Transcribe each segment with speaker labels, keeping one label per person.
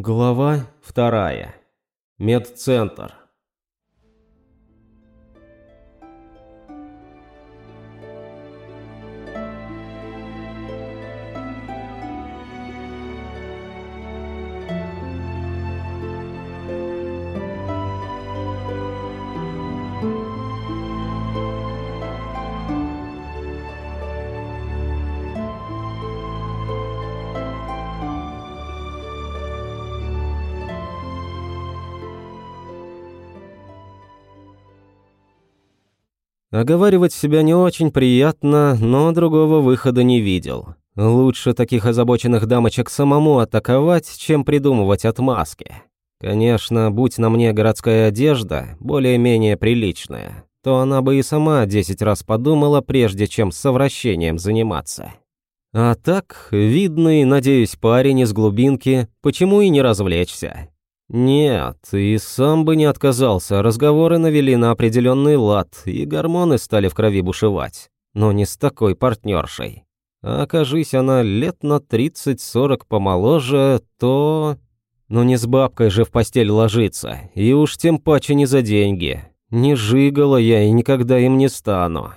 Speaker 1: Глава вторая. Медцентр. Оговаривать себя не очень приятно, но другого выхода не видел. Лучше таких озабоченных дамочек самому атаковать, чем придумывать отмазки. Конечно, будь на мне городская одежда, более-менее приличная, то она бы и сама десять раз подумала, прежде чем совращением заниматься. А так, видный, надеюсь, парень из глубинки, почему и не развлечься? Нет, и сам бы не отказался, разговоры навели на определенный лад, и гормоны стали в крови бушевать. Но не с такой партнершей. А окажись она лет на 30-40 помоложе, то... Ну не с бабкой же в постель ложиться, и уж тем паче не за деньги. Не жигала я и никогда им не стану.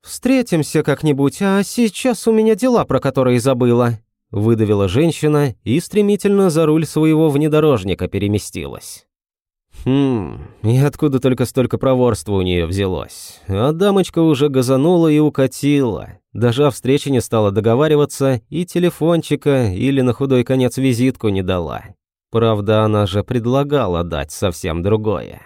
Speaker 1: «Встретимся как-нибудь, а сейчас у меня дела, про которые забыла», выдавила женщина и стремительно за руль своего внедорожника переместилась. Хм, и откуда только столько проворства у нее взялось? А дамочка уже газанула и укатила. Даже о встрече не стала договариваться и телефончика или на худой конец визитку не дала. Правда, она же предлагала дать совсем другое.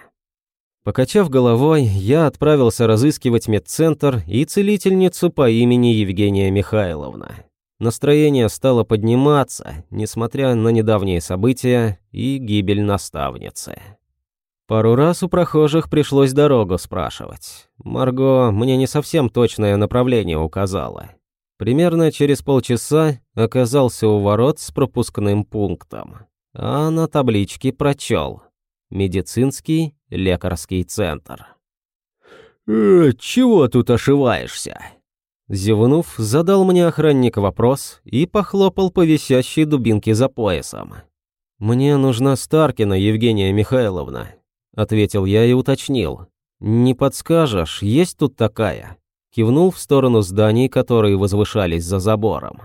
Speaker 1: Покачав головой, я отправился разыскивать медцентр и целительницу по имени Евгения Михайловна. Настроение стало подниматься, несмотря на недавние события и гибель наставницы. Пару раз у прохожих пришлось дорогу спрашивать. Марго мне не совсем точное направление указала. Примерно через полчаса оказался у ворот с пропускным пунктом. А на табличке прочел «Медицинский лекарский центр». «Э, «Чего тут ошиваешься?» Зевнув, задал мне охранник вопрос и похлопал по висящей дубинке за поясом. «Мне нужна Старкина Евгения Михайловна», — ответил я и уточнил. «Не подскажешь, есть тут такая?» Кивнул в сторону зданий, которые возвышались за забором.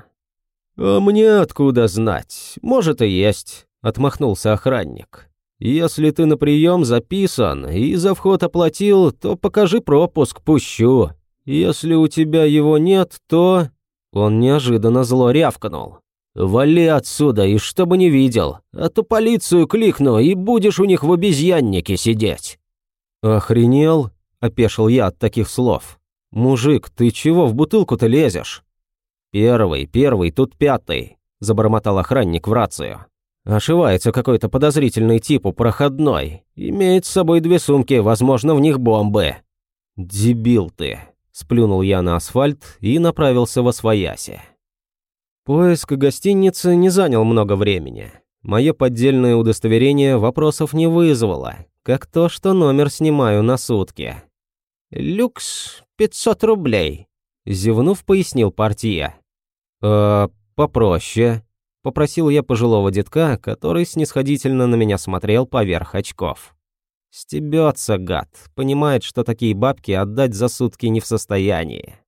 Speaker 1: «А мне откуда знать? Может и есть», — отмахнулся охранник. «Если ты на прием записан и за вход оплатил, то покажи пропуск, пущу. Если у тебя его нет, то...» Он неожиданно зло рявкнул. «Вали отсюда, и чтобы не видел, а то полицию кликну, и будешь у них в обезьяннике сидеть». «Охренел?» – опешил я от таких слов. «Мужик, ты чего в бутылку-то лезешь?» «Первый, первый, тут пятый», – забормотал охранник в рацию. «Ошивается какой-то подозрительный тип у проходной. Имеет с собой две сумки, возможно, в них бомбы». «Дебил ты», Сплюнул я на асфальт и направился во свояси. Поиск гостиницы не занял много времени. Мое поддельное удостоверение вопросов не вызвало, как то, что номер снимаю на сутки. «Люкс 500 рублей», — зевнув, пояснил портье. «Э, попроще», — попросил я пожилого детка, который снисходительно на меня смотрел поверх очков. Стебется, гад, понимает, что такие бабки отдать за сутки не в состоянии.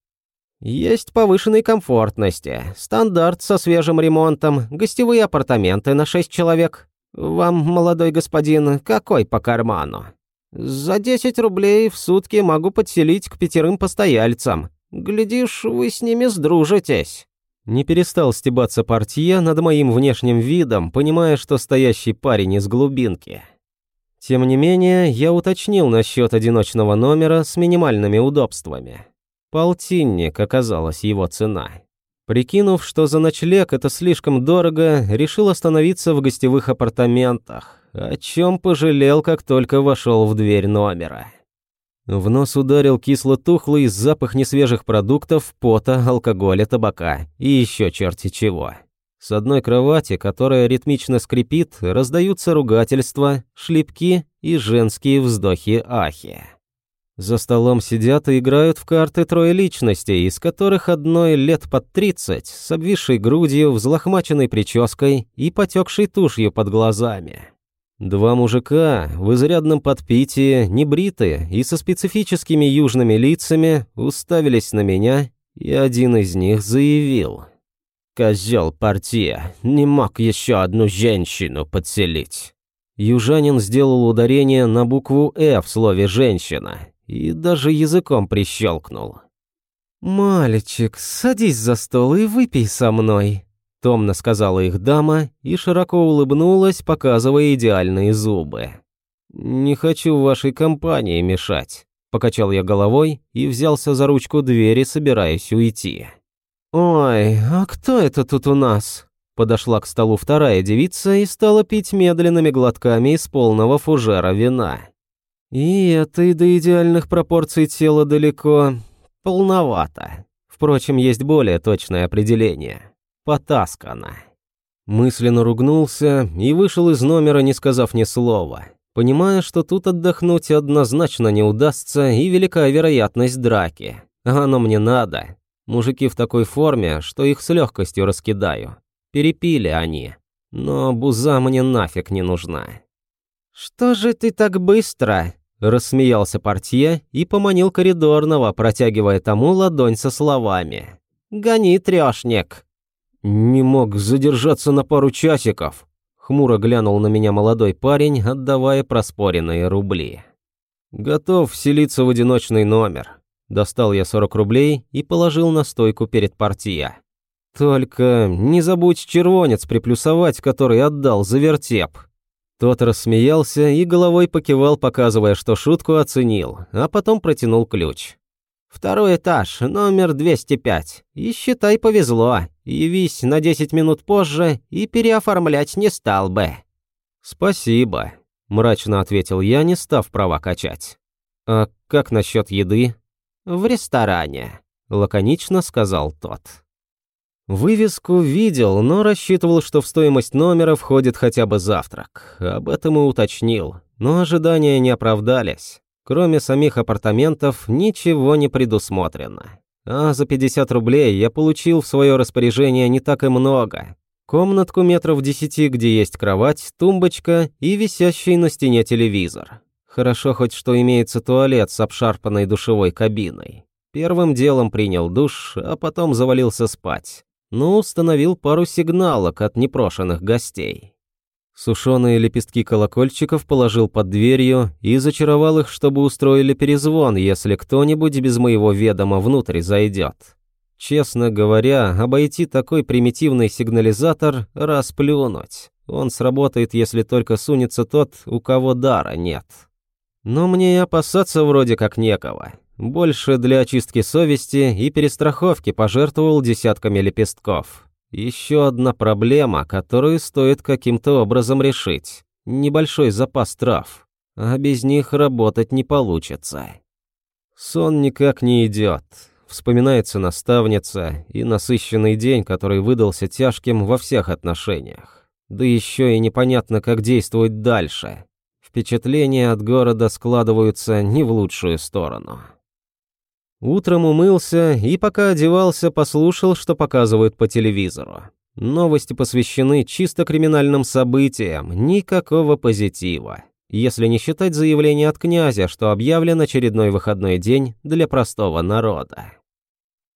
Speaker 1: Есть повышенной комфортности, стандарт со свежим ремонтом, гостевые апартаменты на шесть человек. Вам, молодой господин, какой по карману? За 10 рублей в сутки могу подселить к пятерым постояльцам. Глядишь, вы с ними сдружитесь. Не перестал стебаться портье над моим внешним видом, понимая, что стоящий парень из глубинки. Тем не менее, я уточнил насчет одиночного номера с минимальными удобствами. Полтинник оказалась его цена. Прикинув, что за ночлег это слишком дорого, решил остановиться в гостевых апартаментах, о чем пожалел, как только вошел в дверь номера. В нос ударил кисло-тухлый запах несвежих продуктов, пота, алкоголя, табака и еще черти чего. С одной кровати, которая ритмично скрипит, раздаются ругательства, шлепки и женские вздохи-ахи. За столом сидят и играют в карты трое личностей, из которых одной лет под тридцать, с обвисшей грудью, взлохмаченной прической и потекшей тушью под глазами. Два мужика в изрядном подпитии, небритые и со специфическими южными лицами уставились на меня, и один из них заявил. «Козел партия, не мог еще одну женщину подселить». Южанин сделал ударение на букву «Э» в слове «женщина» и даже языком прищелкнул. «Мальчик, садись за стол и выпей со мной», — томно сказала их дама и широко улыбнулась, показывая идеальные зубы. «Не хочу вашей компании мешать», — покачал я головой и взялся за ручку двери, собираясь уйти. «Ой, а кто это тут у нас?» Подошла к столу вторая девица и стала пить медленными глотками из полного фужера вина. И это и до идеальных пропорций тела далеко. Полновато. Впрочем, есть более точное определение. Потаскано. Мысленно ругнулся и вышел из номера, не сказав ни слова, понимая, что тут отдохнуть однозначно не удастся и велика вероятность драки. А оно мне надо. Мужики в такой форме, что их с легкостью раскидаю. Перепили они. Но буза мне нафиг не нужна. «Что же ты так быстро?» Рассмеялся портье и поманил коридорного, протягивая тому ладонь со словами. «Гони, трешник!» «Не мог задержаться на пару часиков», — хмуро глянул на меня молодой парень, отдавая проспоренные рубли. «Готов вселиться в одиночный номер». Достал я 40 рублей и положил на стойку перед портье. «Только не забудь червонец приплюсовать, который отдал за вертеп». Тот рассмеялся и головой покивал, показывая, что шутку оценил, а потом протянул ключ. «Второй этаж, номер 205. И считай, повезло. Явись на 10 минут позже и переоформлять не стал бы». «Спасибо», — мрачно ответил я, не став права качать. «А как насчет еды?» «В ресторане», — лаконично сказал тот. Вывеску видел, но рассчитывал, что в стоимость номера входит хотя бы завтрак. Об этом и уточнил, но ожидания не оправдались. Кроме самих апартаментов, ничего не предусмотрено. А за 50 рублей я получил в свое распоряжение не так и много. Комнатку метров 10, где есть кровать, тумбочка и висящий на стене телевизор. Хорошо хоть что имеется туалет с обшарпанной душевой кабиной. Первым делом принял душ, а потом завалился спать но установил пару сигналок от непрошенных гостей. Сушеные лепестки колокольчиков положил под дверью и зачаровал их, чтобы устроили перезвон, если кто-нибудь без моего ведома внутрь зайдет. Честно говоря, обойти такой примитивный сигнализатор – расплюнуть. Он сработает, если только сунется тот, у кого дара нет. Но мне и опасаться вроде как некого. Больше для очистки совести и перестраховки пожертвовал десятками лепестков. Еще одна проблема, которую стоит каким-то образом решить. Небольшой запас трав. А без них работать не получится. Сон никак не идет. Вспоминается наставница и насыщенный день, который выдался тяжким во всех отношениях. Да еще и непонятно, как действовать дальше. Впечатления от города складываются не в лучшую сторону. Утром умылся и пока одевался, послушал, что показывают по телевизору. Новости посвящены чисто криминальным событиям, никакого позитива. Если не считать заявление от князя, что объявлен очередной выходной день для простого народа.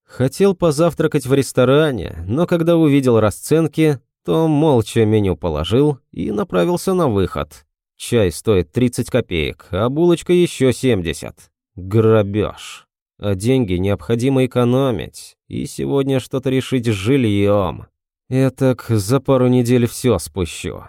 Speaker 1: Хотел позавтракать в ресторане, но когда увидел расценки, то молча меню положил и направился на выход. Чай стоит 30 копеек, а булочка еще 70. Грабеж а деньги необходимо экономить, и сегодня что-то решить с жильем. Этак за пару недель все спущу.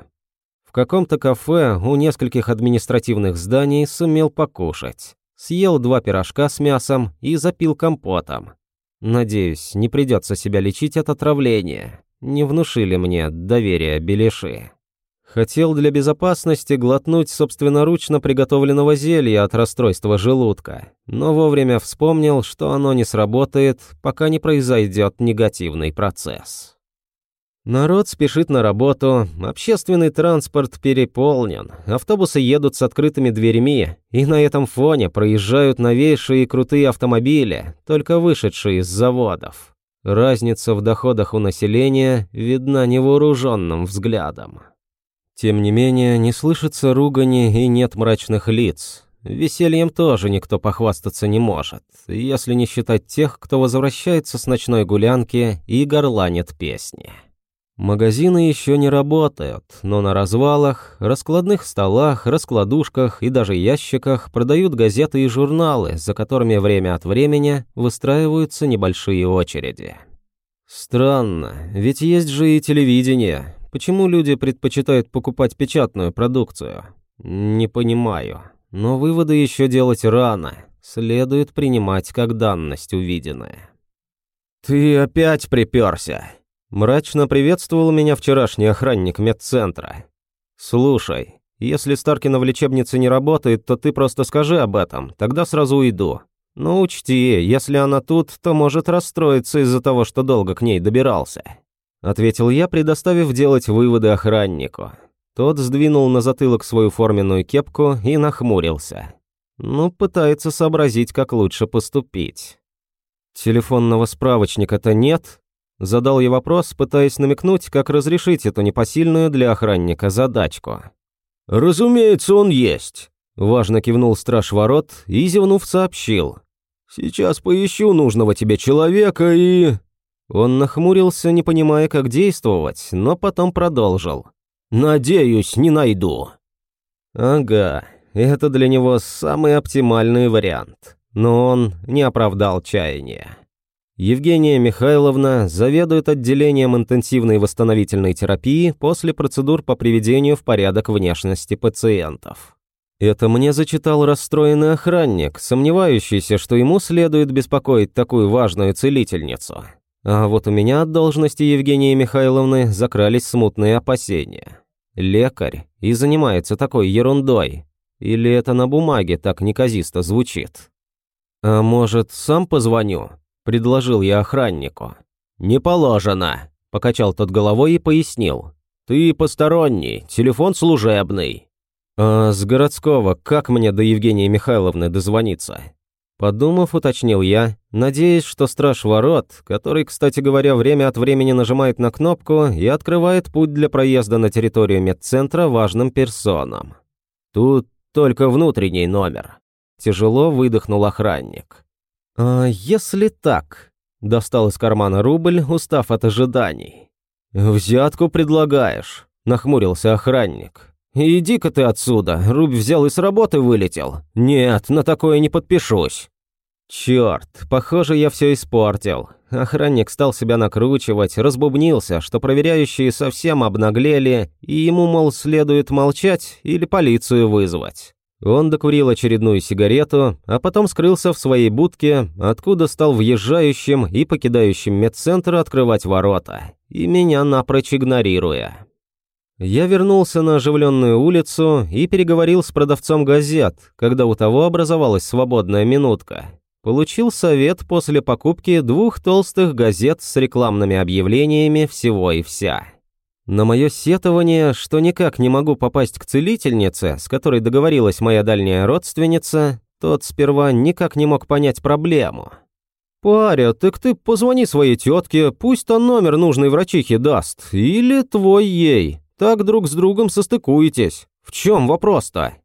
Speaker 1: В каком-то кафе у нескольких административных зданий сумел покушать. Съел два пирожка с мясом и запил компотом. Надеюсь, не придется себя лечить от отравления. Не внушили мне доверия беляши. Хотел для безопасности глотнуть собственноручно приготовленного зелья от расстройства желудка, но вовремя вспомнил, что оно не сработает, пока не произойдет негативный процесс. Народ спешит на работу, общественный транспорт переполнен, автобусы едут с открытыми дверьми, и на этом фоне проезжают новейшие и крутые автомобили, только вышедшие из заводов. Разница в доходах у населения видна невооруженным взглядом. Тем не менее, не слышится ругани и нет мрачных лиц. Весельем тоже никто похвастаться не может, если не считать тех, кто возвращается с ночной гулянки и горланит песни. Магазины еще не работают, но на развалах, раскладных столах, раскладушках и даже ящиках продают газеты и журналы, за которыми время от времени выстраиваются небольшие очереди. Странно, ведь есть же и телевидение. Почему люди предпочитают покупать печатную продукцию? Не понимаю. Но выводы еще делать рано. Следует принимать как данность увиденное. «Ты опять приперся!» Мрачно приветствовал меня вчерашний охранник медцентра. «Слушай, если Старкина в лечебнице не работает, то ты просто скажи об этом, тогда сразу уйду. Но учти, если она тут, то может расстроиться из-за того, что долго к ней добирался». Ответил я, предоставив делать выводы охраннику. Тот сдвинул на затылок свою форменную кепку и нахмурился. Ну, пытается сообразить, как лучше поступить. «Телефонного справочника-то нет?» Задал я вопрос, пытаясь намекнуть, как разрешить эту непосильную для охранника задачку. «Разумеется, он есть», – важно кивнул страж ворот и, зевнув, сообщил. «Сейчас поищу нужного тебе человека и...» Он нахмурился, не понимая, как действовать, но потом продолжил. «Надеюсь, не найду». «Ага, это для него самый оптимальный вариант, но он не оправдал чаяния». Евгения Михайловна заведует отделением интенсивной восстановительной терапии после процедур по приведению в порядок внешности пациентов. Это мне зачитал расстроенный охранник, сомневающийся, что ему следует беспокоить такую важную целительницу. А вот у меня от должности Евгении Михайловны закрались смутные опасения. Лекарь и занимается такой ерундой. Или это на бумаге так неказисто звучит? А может, сам позвоню? – предложил я охраннику. «Не положено», – покачал тот головой и пояснил. «Ты посторонний, телефон служебный». «А с городского как мне до Евгении Михайловны дозвониться?» Подумав, уточнил я, надеясь, что страж ворот, который, кстати говоря, время от времени нажимает на кнопку и открывает путь для проезда на территорию медцентра важным персонам. Тут только внутренний номер. Тяжело выдохнул охранник. «А если так?» – достал из кармана рубль, устав от ожиданий. «Взятку предлагаешь?» – нахмурился охранник. «Иди-ка ты отсюда, рубь взял и с работы вылетел. Нет, на такое не подпишусь». Черт, похоже, я все испортил. Охранник стал себя накручивать, разбубнился, что проверяющие совсем обнаглели, и ему, мол, следует молчать или полицию вызвать. Он докурил очередную сигарету, а потом скрылся в своей будке, откуда стал въезжающим и покидающим медцентр открывать ворота, и меня напрочь игнорируя. Я вернулся на оживленную улицу и переговорил с продавцом газет, когда у того образовалась свободная минутка. Получил совет после покупки двух толстых газет с рекламными объявлениями всего и вся. На мое сетование, что никак не могу попасть к целительнице, с которой договорилась моя дальняя родственница, тот сперва никак не мог понять проблему. «Паря, так ты позвони своей тетке, пусть он номер нужной врачихи даст, или твой ей. Так друг с другом состыкуетесь. В чем вопрос-то?»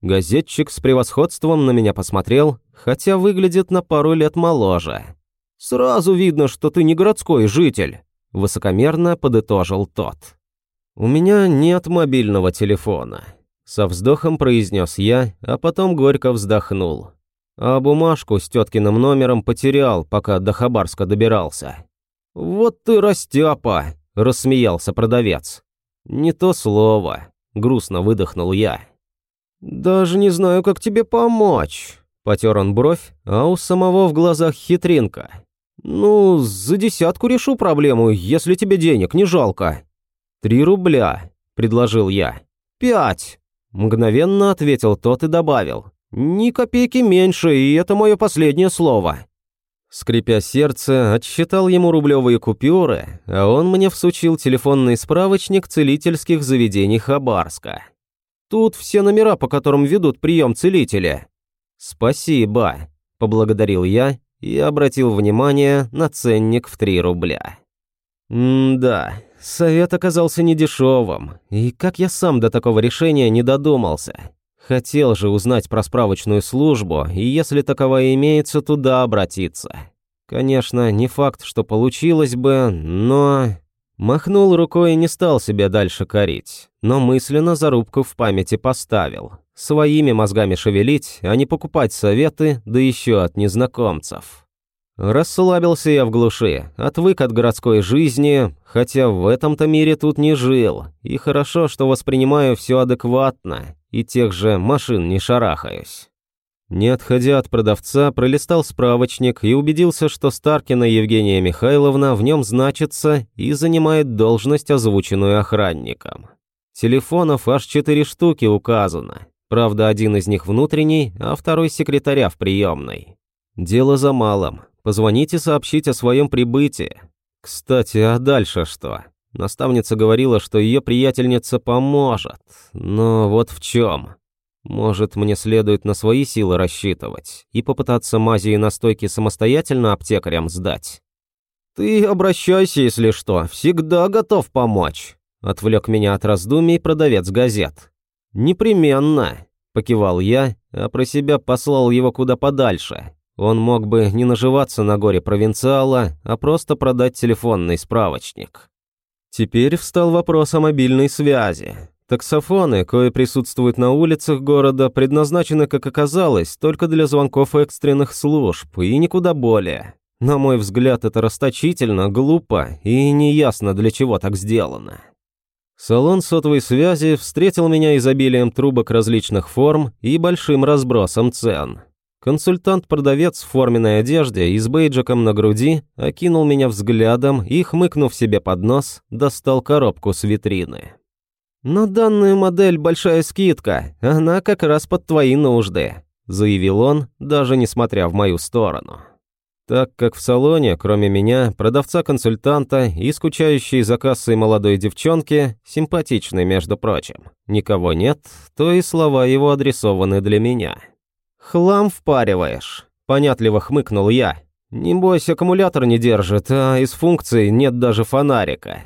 Speaker 1: Газетчик с превосходством на меня посмотрел, хотя выглядит на пару лет моложе. «Сразу видно, что ты не городской житель высокомерно подытожил тот. «У меня нет мобильного телефона», — со вздохом произнес я, а потом горько вздохнул. А бумажку с теткиным номером потерял, пока до Хабарска добирался. «Вот ты растяпа!» — рассмеялся продавец. «Не то слово», — грустно выдохнул я. «Даже не знаю, как тебе помочь», — потер он бровь, а у самого в глазах хитринка. «Ну, за десятку решу проблему, если тебе денег не жалко». «Три рубля», — предложил я. «Пять», — мгновенно ответил тот и добавил. «Ни копейки меньше, и это мое последнее слово». Скрипя сердце, отсчитал ему рублевые купюры, а он мне всучил телефонный справочник целительских заведений Хабарска. Тут все номера, по которым ведут прием целителя. «Спасибо», – поблагодарил я и обратил внимание на ценник в 3 рубля. М-да, совет оказался недешевым, и как я сам до такого решения не додумался. Хотел же узнать про справочную службу, и если таковая имеется, туда обратиться. Конечно, не факт, что получилось бы, но... Махнул рукой и не стал себя дальше корить, но мысленно зарубку в памяти поставил. Своими мозгами шевелить, а не покупать советы, да еще от незнакомцев. Расслабился я в глуши, отвык от городской жизни, хотя в этом-то мире тут не жил, и хорошо, что воспринимаю все адекватно, и тех же машин не шарахаюсь. Не отходя от продавца, пролистал справочник и убедился, что Старкина Евгения Михайловна в нем значится и занимает должность, озвученную охранником. Телефонов аж четыре штуки указано. Правда, один из них внутренний, а второй секретаря в приемной. Дело за малым. Позвонить и сообщить о своем прибытии. Кстати, а дальше что? Наставница говорила, что ее приятельница поможет. Но вот в чем? Может, мне следует на свои силы рассчитывать и попытаться мази и настойки самостоятельно аптекарям сдать? «Ты обращайся, если что, всегда готов помочь», — отвлек меня от раздумий продавец газет. «Непременно», — покивал я, а про себя послал его куда подальше. Он мог бы не наживаться на горе провинциала, а просто продать телефонный справочник. Теперь встал вопрос о мобильной связи. Таксофоны, кое присутствуют на улицах города, предназначены, как оказалось, только для звонков экстренных служб и никуда более. На мой взгляд, это расточительно, глупо и неясно, для чего так сделано. Салон сотовой связи встретил меня изобилием трубок различных форм и большим разбросом цен. Консультант-продавец в форменной одежде и с бейджиком на груди окинул меня взглядом и, хмыкнув себе под нос, достал коробку с витрины. «На данную модель большая скидка, она как раз под твои нужды», заявил он, даже не смотря в мою сторону. Так как в салоне, кроме меня, продавца-консультанта и скучающей за кассой молодой девчонки, симпатичной, между прочим, никого нет, то и слова его адресованы для меня. «Хлам впариваешь», — понятливо хмыкнул я. «Небось, аккумулятор не держит, а из функций нет даже фонарика».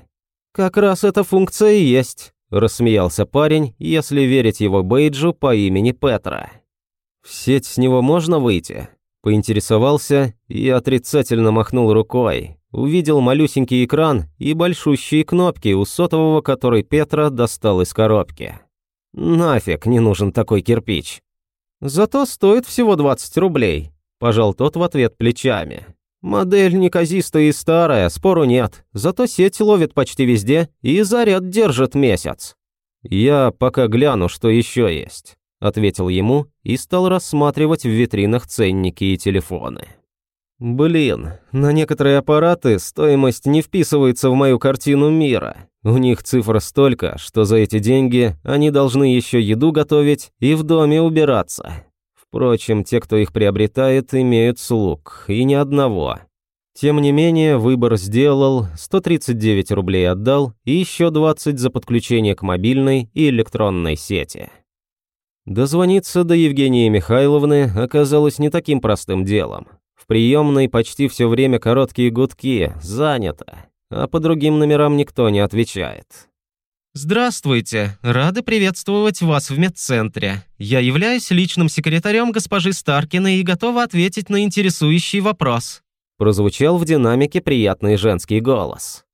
Speaker 1: «Как раз эта функция и есть», Рассмеялся парень, если верить его бейджу по имени Петра. «В сеть с него можно выйти?» Поинтересовался и отрицательно махнул рукой. Увидел малюсенький экран и большущие кнопки у сотового, который Петра достал из коробки. «Нафиг не нужен такой кирпич». «Зато стоит всего 20 рублей», – пожал тот в ответ плечами. Модель неказистая и старая, спору нет. Зато сеть ловит почти везде и заряд держит месяц. Я пока гляну, что еще есть, ответил ему и стал рассматривать в витринах ценники и телефоны. Блин, на некоторые аппараты стоимость не вписывается в мою картину мира. У них цифр столько, что за эти деньги они должны еще еду готовить и в доме убираться. Впрочем, те, кто их приобретает, имеют слуг, и ни одного. Тем не менее, выбор сделал, 139 рублей отдал и еще 20 за подключение к мобильной и электронной сети. Дозвониться до Евгении Михайловны оказалось не таким простым делом. Приемной почти все время короткие гудки, занято, а по другим номерам никто не отвечает.
Speaker 2: «Здравствуйте! Рады приветствовать вас в медцентре. Я являюсь личным секретарем госпожи Старкиной и готова ответить на интересующий вопрос».
Speaker 1: Прозвучал в динамике приятный женский голос.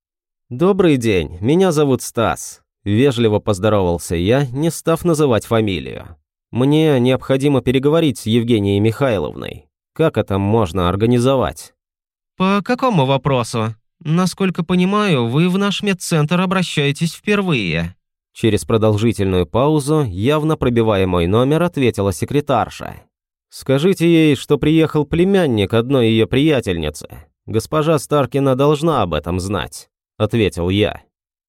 Speaker 1: «Добрый день, меня зовут Стас». Вежливо поздоровался я, не став называть фамилию. «Мне необходимо переговорить с Евгенией Михайловной. Как это можно организовать?»
Speaker 2: «По какому вопросу?» «Насколько понимаю, вы в наш медцентр обращаетесь впервые».
Speaker 1: Через продолжительную паузу, явно пробивая мой номер, ответила секретарша. «Скажите ей, что приехал племянник одной ее приятельницы. Госпожа Старкина должна об этом знать», — ответил я.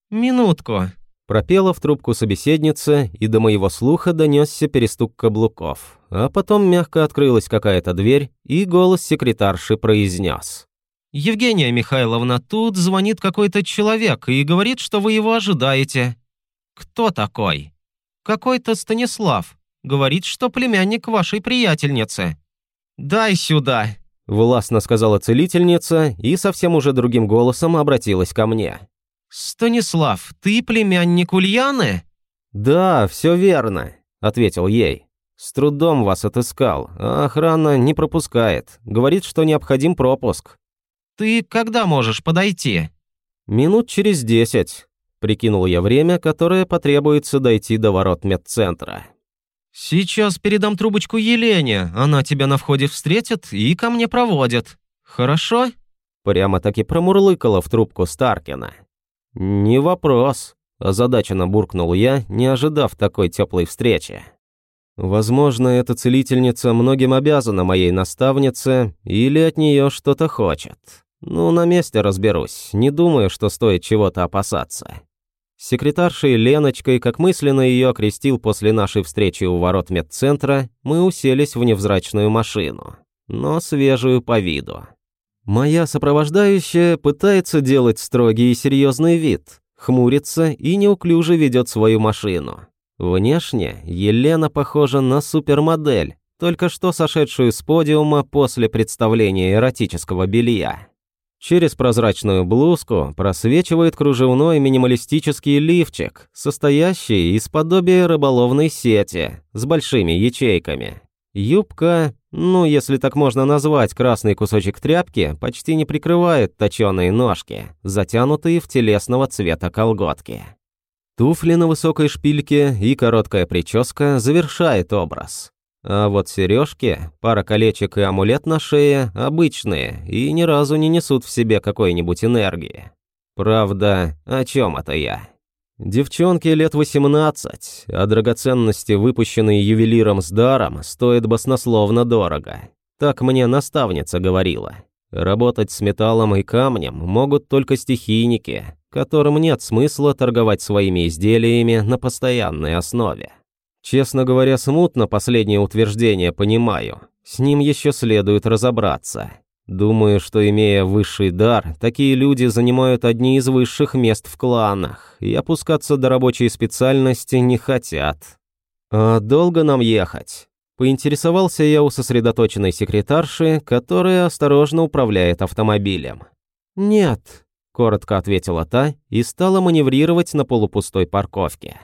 Speaker 2: «Минутку», —
Speaker 1: Пропела в трубку собеседница, и до моего слуха донесся перестук каблуков. А потом мягко открылась какая-то дверь, и голос секретарши произнес.
Speaker 2: «Евгения Михайловна, тут звонит какой-то человек и говорит, что вы его ожидаете». «Кто такой?» «Какой-то Станислав. Говорит, что племянник вашей приятельницы». «Дай сюда», —
Speaker 1: властно сказала целительница и совсем уже другим голосом обратилась ко мне.
Speaker 2: «Станислав, ты племянник Ульяны?»
Speaker 1: «Да, все верно», — ответил ей. «С трудом вас отыскал, а охрана не пропускает. Говорит, что необходим пропуск».
Speaker 2: «Ты когда можешь подойти?»
Speaker 1: «Минут через десять», — прикинул я время, которое потребуется дойти до ворот медцентра.
Speaker 2: «Сейчас передам трубочку Елене, она тебя на входе встретит и ко мне проводит. Хорошо?»
Speaker 1: Прямо-таки промурлыкала в трубку Старкина. «Не вопрос», – озадаченно буркнул я, не ожидав такой теплой встречи. Возможно, эта целительница многим обязана моей наставнице или от нее что-то хочет. Ну, на месте разберусь, не думаю, что стоит чего-то опасаться. секретаршей Леночкой, как мысленно ее окрестил после нашей встречи у ворот медцентра, мы уселись в невзрачную машину, но свежую по виду. Моя сопровождающая пытается делать строгий и серьезный вид, хмурится и неуклюже ведет свою машину. Внешне Елена похожа на супермодель, только что сошедшую с подиума после представления эротического белья. Через прозрачную блузку просвечивает кружевной минималистический лифчик, состоящий из подобия рыболовной сети с большими ячейками. Юбка, ну, если так можно назвать, красный кусочек тряпки почти не прикрывает точеные ножки, затянутые в телесного цвета колготки. Туфли на высокой шпильке и короткая прическа завершает образ. А вот сережки, пара колечек и амулет на шее обычные и ни разу не несут в себе какой-нибудь энергии. Правда, о чем это я? Девчонке лет 18, а драгоценности, выпущенные ювелиром с даром, стоят баснословно дорого. Так мне наставница говорила. Работать с металлом и камнем могут только стихийники, которым нет смысла торговать своими изделиями на постоянной основе. Честно говоря, смутно последнее утверждение понимаю. С ним еще следует разобраться. Думаю, что имея высший дар, такие люди занимают одни из высших мест в кланах и опускаться до рабочей специальности не хотят. А долго нам ехать? Поинтересовался я у сосредоточенной секретарши, которая осторожно управляет автомобилем. «Нет», — коротко ответила та и стала маневрировать на полупустой парковке.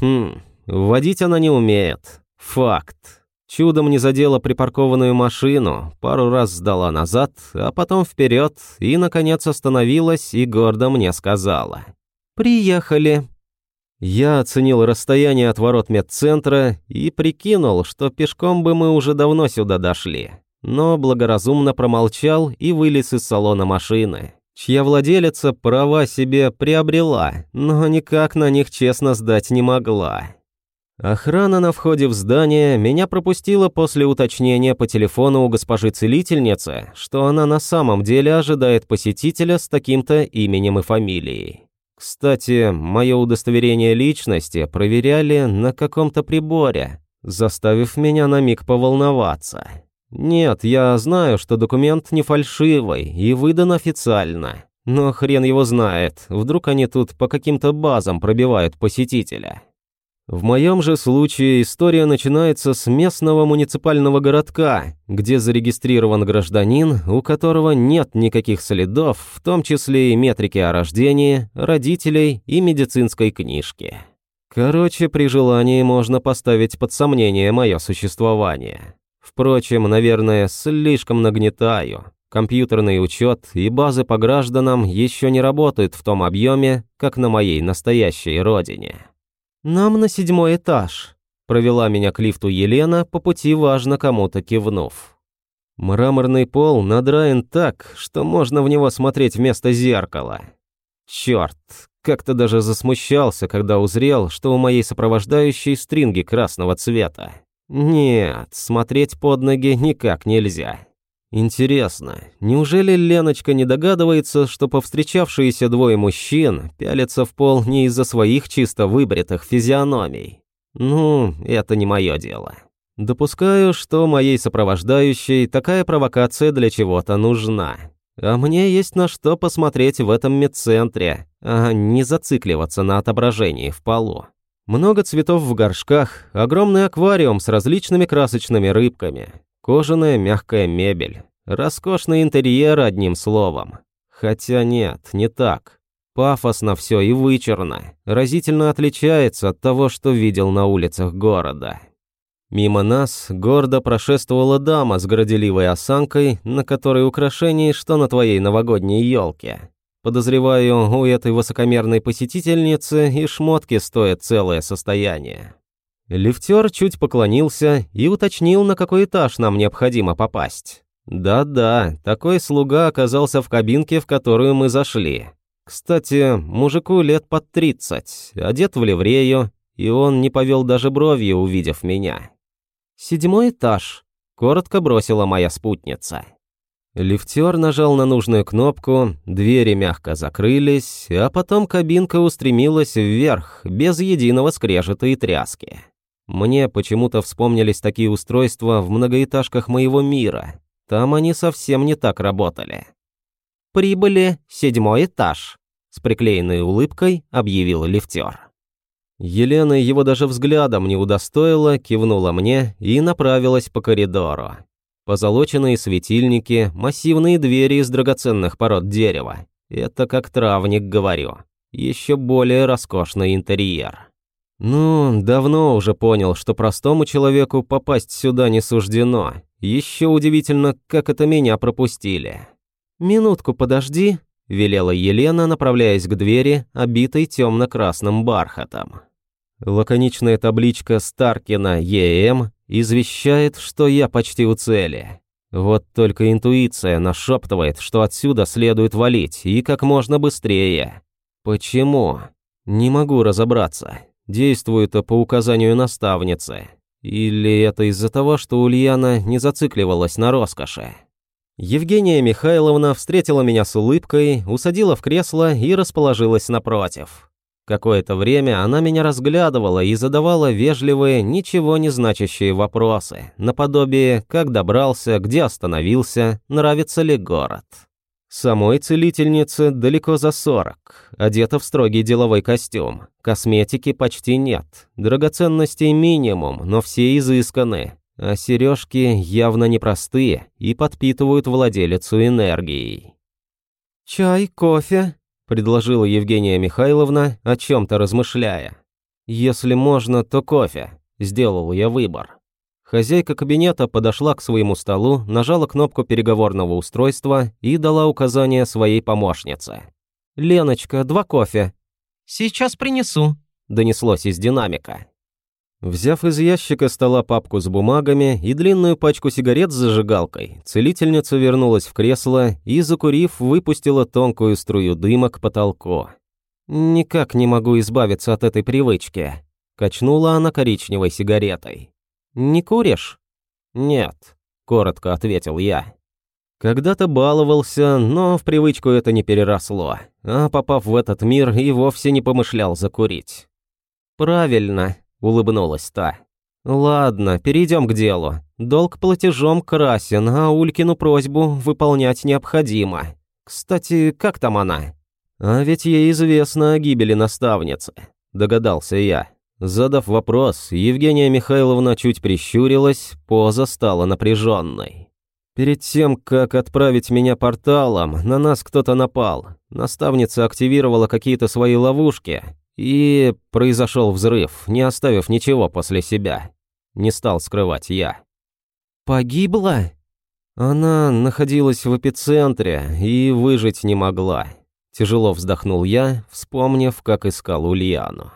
Speaker 1: «Хм, водить она не умеет. Факт. Чудом не задела припаркованную машину, пару раз сдала назад, а потом вперед и, наконец, остановилась и гордо мне сказала. «Приехали». Я оценил расстояние от ворот медцентра и прикинул, что пешком бы мы уже давно сюда дошли, но благоразумно промолчал и вылез из салона машины, чья владелица права себе приобрела, но никак на них честно сдать не могла. Охрана на входе в здание меня пропустила после уточнения по телефону у госпожи целительницы, что она на самом деле ожидает посетителя с таким-то именем и фамилией. Кстати, мое удостоверение личности проверяли на каком-то приборе, заставив меня на миг поволноваться. Нет, я знаю, что документ не фальшивый и выдан официально. Но хрен его знает, вдруг они тут по каким-то базам пробивают посетителя. В моем же случае история начинается с местного муниципального городка, где зарегистрирован гражданин, у которого нет никаких следов, в том числе и метрики о рождении, родителей и медицинской книжки. Короче, при желании можно поставить под сомнение мое существование. Впрочем, наверное, слишком нагнетаю. Компьютерный учет и базы по гражданам еще не работают в том объеме, как на моей настоящей родине. «Нам на седьмой этаж», — провела меня к лифту Елена, по пути важно кому-то кивнув. Мраморный пол надраен так, что можно в него смотреть вместо зеркала. Черт, как-то даже засмущался, когда узрел, что у моей сопровождающей стринги красного цвета. Нет, смотреть под ноги никак нельзя. Интересно, неужели Леночка не догадывается, что повстречавшиеся двое мужчин пялятся в пол не из-за своих чисто выбритых физиономий? Ну, это не мое дело. Допускаю, что моей сопровождающей такая провокация для чего-то нужна. А мне есть на что посмотреть в этом медцентре, а не зацикливаться на отображении в полу. Много цветов в горшках, огромный аквариум с различными красочными рыбками, кожаная мягкая мебель, роскошный интерьер одним словом. Хотя нет, не так. Пафосно все и вычурно, разительно отличается от того, что видел на улицах города. Мимо нас гордо прошествовала дама с горделивой осанкой, на которой украшений, что на твоей новогодней елке. Подозреваю, у этой высокомерной посетительницы и шмотки стоят целое состояние. Лифтер чуть поклонился и уточнил, на какой этаж нам необходимо попасть. Да-да, такой слуга оказался в кабинке, в которую мы зашли. Кстати, мужику лет под тридцать, одет в ливрею, и он не повел даже бровью, увидев меня. «Седьмой этаж», — коротко бросила моя спутница. Лифтер нажал на нужную кнопку, двери мягко закрылись, а потом кабинка устремилась вверх, без единого скрежета и тряски. Мне почему-то вспомнились такие устройства в многоэтажках моего мира. Там они совсем не так работали. «Прибыли, седьмой этаж», — с приклеенной улыбкой объявил лифтер. Елена его даже взглядом не удостоила, кивнула мне и направилась по коридору. Позолоченные светильники, массивные двери из драгоценных пород дерева. Это как травник, говорю. Еще более роскошный интерьер. Ну, давно уже понял, что простому человеку попасть сюда не суждено. Еще удивительно, как это меня пропустили. «Минутку подожди», — велела Елена, направляясь к двери, обитой темно-красным бархатом. Лаконичная табличка Старкина ЕМ извещает, что я почти у цели. Вот только интуиция нашептывает, что отсюда следует валить, и как можно быстрее. Почему? Не могу разобраться. Действую это по указанию наставницы. Или это из-за того, что Ульяна не зацикливалась на роскоши? Евгения Михайловна встретила меня с улыбкой, усадила в кресло и расположилась напротив. Какое-то время она меня разглядывала и задавала вежливые, ничего не значащие вопросы, наподобие «как добрался», «где остановился», «нравится ли город». Самой целительнице далеко за сорок, одета в строгий деловой костюм. Косметики почти нет, драгоценностей минимум, но все изысканы, а сережки явно непростые и подпитывают владелицу энергией. «Чай, кофе?» – предложила Евгения Михайловна, о чем-то размышляя. «Если можно, то кофе», – сделал я выбор. Хозяйка кабинета подошла к своему столу, нажала кнопку переговорного устройства и дала указание своей помощнице. «Леночка, два кофе».
Speaker 2: «Сейчас принесу», – донеслось из динамика.
Speaker 1: Взяв из ящика стола папку с бумагами и длинную пачку сигарет с зажигалкой, целительница вернулась в кресло и, закурив, выпустила тонкую струю дыма к потолку. «Никак не могу избавиться от этой привычки», — качнула она коричневой сигаретой. «Не куришь?» «Нет», — коротко ответил я. Когда-то баловался, но в привычку это не переросло, а попав в этот мир и вовсе не помышлял закурить. «Правильно», улыбнулась та. «Ладно, перейдем к делу. Долг платежом красен, а Улькину просьбу выполнять необходимо. Кстати, как там она?» «А ведь ей известно о гибели наставницы», – догадался я. Задав вопрос, Евгения Михайловна чуть прищурилась, поза стала напряженной. Перед тем, как отправить меня порталом, на нас кто-то напал. Наставница активировала какие-то свои ловушки, и произошел взрыв, не оставив ничего после себя. Не стал скрывать я. «Погибла?» Она находилась в эпицентре и выжить не могла. Тяжело вздохнул я, вспомнив, как искал Ульяну.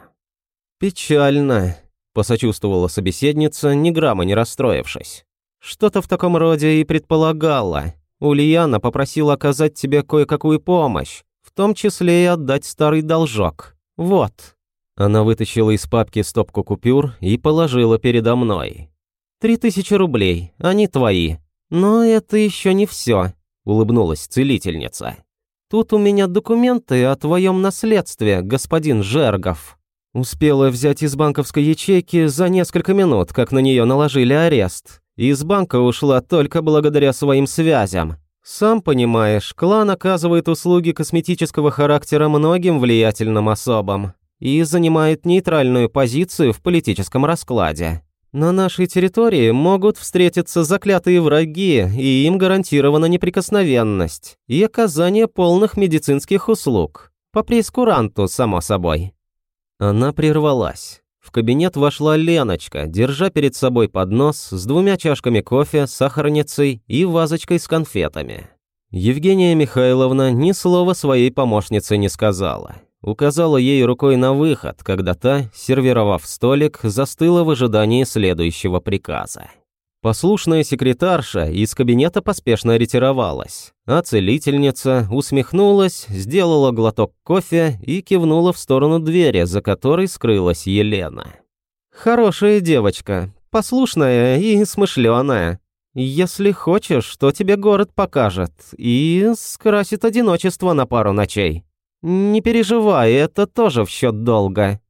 Speaker 1: «Печально», — посочувствовала собеседница, ни грамма не расстроившись. «Что-то в таком роде и предполагала. Ульяна попросила оказать тебе кое-какую помощь, в том числе и отдать старый должок. «Вот». Она вытащила из папки стопку купюр и положила передо мной. «Три тысячи рублей, они твои. «Но это еще не все», — улыбнулась целительница. «Тут у меня документы о твоем наследстве, господин Жергов». Успела взять из банковской ячейки за несколько минут, как на нее наложили арест. Из банка ушла только благодаря своим связям. Сам понимаешь, клан оказывает услуги косметического характера многим влиятельным особам и занимает нейтральную позицию в политическом раскладе. На нашей территории могут встретиться заклятые враги, и им гарантирована неприкосновенность и оказание полных медицинских услуг. По прескуранту, само собой. Она прервалась. В кабинет вошла Леночка, держа перед собой поднос с двумя чашками кофе, сахарницей и вазочкой с конфетами. Евгения Михайловна ни слова своей помощнице не сказала указала ей рукой на выход, когда та, сервировав столик, застыла в ожидании следующего приказа. Послушная секретарша из кабинета поспешно ретировалась, а целительница усмехнулась, сделала глоток кофе и кивнула в сторону двери, за которой скрылась Елена. «Хорошая девочка, послушная и смышленая. Если хочешь, то тебе город покажет и скрасит одиночество на пару ночей. «Не переживай, это тоже в счет долга».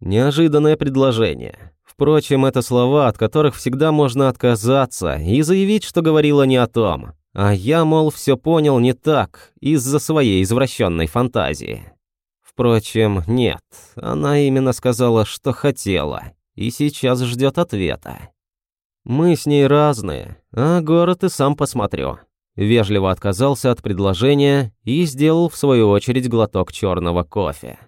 Speaker 1: Неожиданное предложение. Впрочем, это слова, от которых всегда можно отказаться и заявить, что говорила не о том. А я, мол, все понял не так, из-за своей извращенной фантазии. Впрочем, нет, она именно сказала, что хотела, и сейчас ждет ответа. Мы с ней разные, а город и сам посмотрю вежливо отказался от предложения и сделал в свою очередь глоток черного кофе.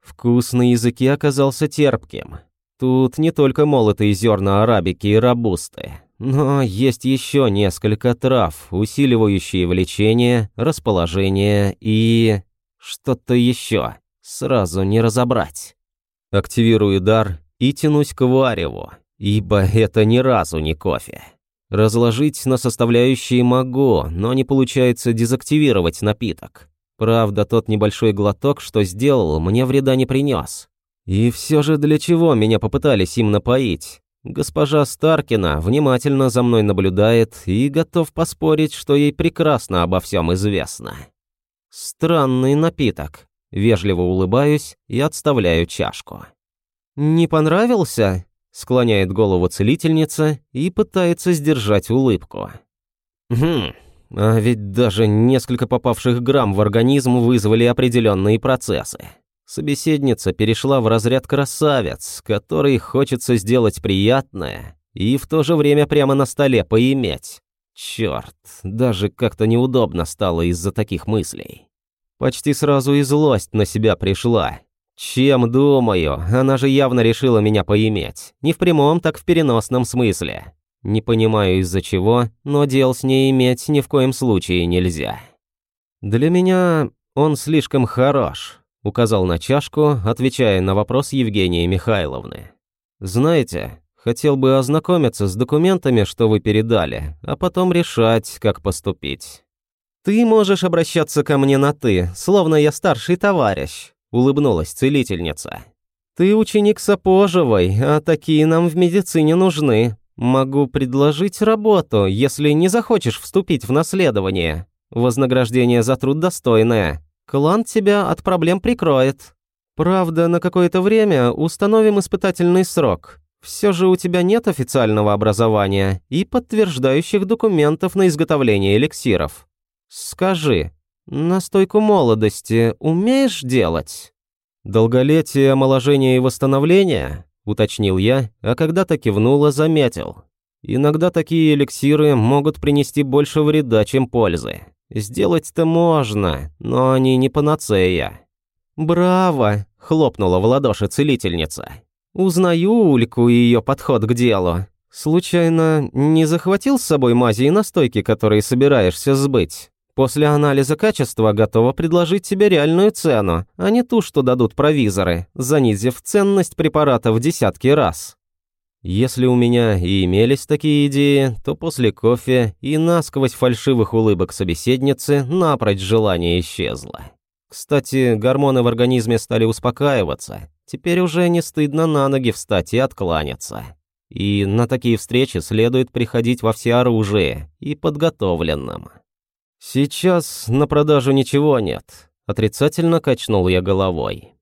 Speaker 1: Вкус на языке оказался терпким. Тут не только молотые зерна арабики и рабусты, но есть еще несколько трав, усиливающие влечение, расположение и... что-то еще. Сразу не разобрать. Активирую дар и тянусь к вареву, ибо это ни разу не кофе. Разложить на составляющие могу, но не получается дезактивировать напиток. Правда, тот небольшой глоток, что сделал, мне вреда не принес. И все же для чего меня попытались им напоить? Госпожа Старкина внимательно за мной наблюдает и готов поспорить, что ей прекрасно обо всем известно. Странный напиток. Вежливо улыбаюсь и отставляю чашку. «Не понравился?» Склоняет голову целительница и пытается сдержать улыбку. Хм, а ведь даже несколько попавших грамм в организм вызвали определенные процессы. Собеседница перешла в разряд красавец, который хочется сделать приятное и в то же время прямо на столе поиметь. Черт, даже как-то неудобно стало из-за таких мыслей. Почти сразу и злость на себя пришла, чем думаю? Она же явно решила меня поиметь. Не в прямом, так в переносном смысле. Не понимаю из-за чего, но дел с ней иметь ни в коем случае нельзя. Для меня он слишком хорош, указал на чашку, отвечая на вопрос Евгении Михайловны. Знаете, хотел бы ознакомиться с документами, что вы передали, а потом решать, как поступить. Ты можешь обращаться ко мне на «ты», словно я старший товарищ улыбнулась целительница. Ты ученик Сапожевой, а такие нам в медицине нужны. Могу предложить работу, если не захочешь вступить в наследование. Вознаграждение за труд достойное. Клан тебя от проблем прикроет. Правда, на какое-то время установим испытательный срок. Все же у тебя нет официального образования и подтверждающих документов на изготовление эликсиров. Скажи, «Настойку молодости умеешь делать?» «Долголетие, омоложение и восстановление?» – уточнил я, а когда-то кивнула, заметил. «Иногда такие эликсиры могут принести больше вреда, чем пользы. Сделать-то можно, но они не панацея». «Браво!» – хлопнула в ладоши целительница. «Узнаю Ульку и ее подход к делу. Случайно не захватил с собой мази и настойки, которые собираешься сбыть?» После анализа качества готова предложить тебе реальную цену, а не ту, что дадут провизоры, занизив ценность препарата в десятки раз. Если у меня и имелись такие идеи, то после кофе и насквозь фальшивых улыбок собеседницы напрочь желание исчезло. Кстати, гормоны в организме стали успокаиваться. Теперь уже не стыдно на ноги встать и откланяться. И на такие встречи следует приходить во всеоружие и подготовленным. Сейчас на продажу ничего нет. Отрицательно качнул я головой.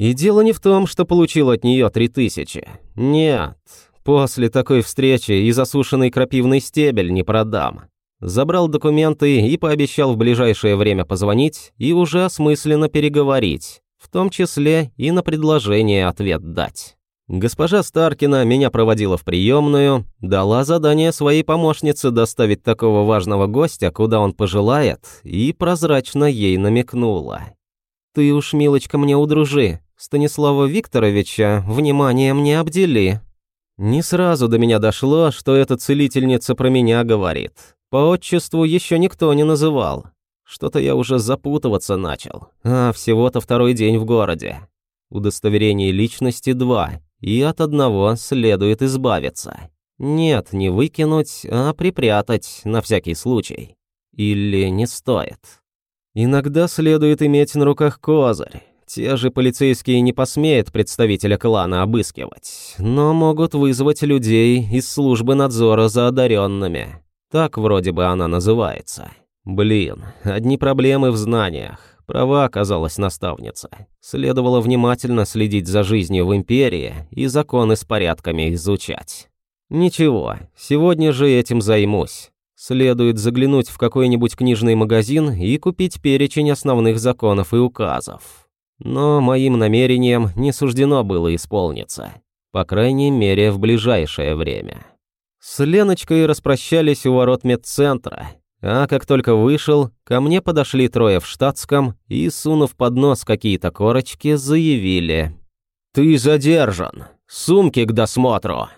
Speaker 1: И дело не в том, что получил от нее три тысячи. Нет, после такой встречи и засушенный крапивный стебель не продам. Забрал документы и пообещал в ближайшее время позвонить и уже осмысленно переговорить, в том числе и на предложение ответ дать. Госпожа Старкина меня проводила в приемную, дала задание своей помощнице доставить такого важного гостя, куда он пожелает, и прозрачно ей намекнула. «Ты уж, милочка, мне удружи. Станислава Викторовича вниманием не обдели». Не сразу до меня дошло, что эта целительница про меня говорит. По отчеству еще никто не называл. Что-то я уже запутываться начал. А всего-то второй день в городе. Удостоверение личности два, и от одного следует избавиться. Нет, не выкинуть, а припрятать на всякий случай. Или не стоит. Иногда следует иметь на руках козырь. Те же полицейские не посмеют представителя клана обыскивать, но могут вызвать людей из службы надзора за одаренными. Так вроде бы она называется. Блин, одни проблемы в знаниях. Права оказалась наставница. Следовало внимательно следить за жизнью в империи и законы с порядками изучать. Ничего, сегодня же этим займусь. Следует заглянуть в какой-нибудь книжный магазин и купить перечень основных законов и указов. Но моим намерением не суждено было исполниться. По крайней мере, в ближайшее время. С Леночкой распрощались у ворот медцентра, а как только вышел, ко мне подошли трое в штатском и, сунув под нос какие-то корочки, заявили. «Ты задержан. Сумки к досмотру».